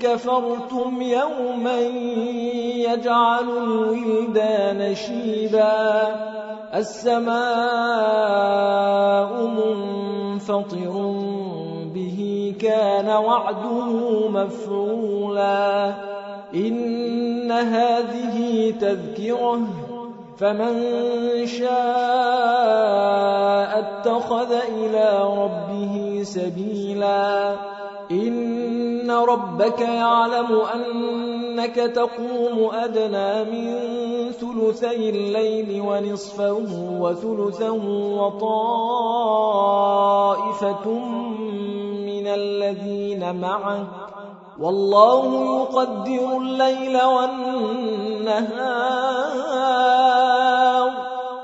كفرتم يوما يجعل الولدان شيبا. السماء منفطر به كان وعده مفعولا. إن هذه تذكرة فمن شاء اتخذ إلى ربه سبيلا. إن ربك يعلم أنك تقوم أدنى من ثلثي الليل ونصفه وثلثه وطائفة من الذين معك والله يقدر الليل والنهار.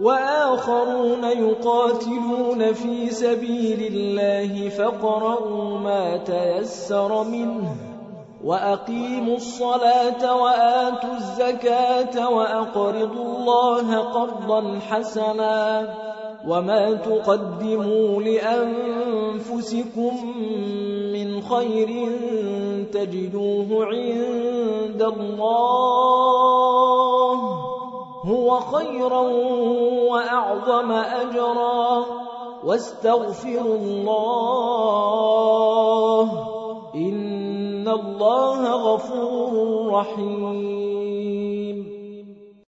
وآخرون يقاتلون في سبيل الله فقرأوا ما تيسر منه وأقيموا الصلاة وآتوا الزكاة وأقرضوا الله قرضا حسنا وما تقدموا لأنفسكم من خير تجدوه عند الله هو خيرا وأعظم أجرا واستغفروا الله إن الله غفور رحيم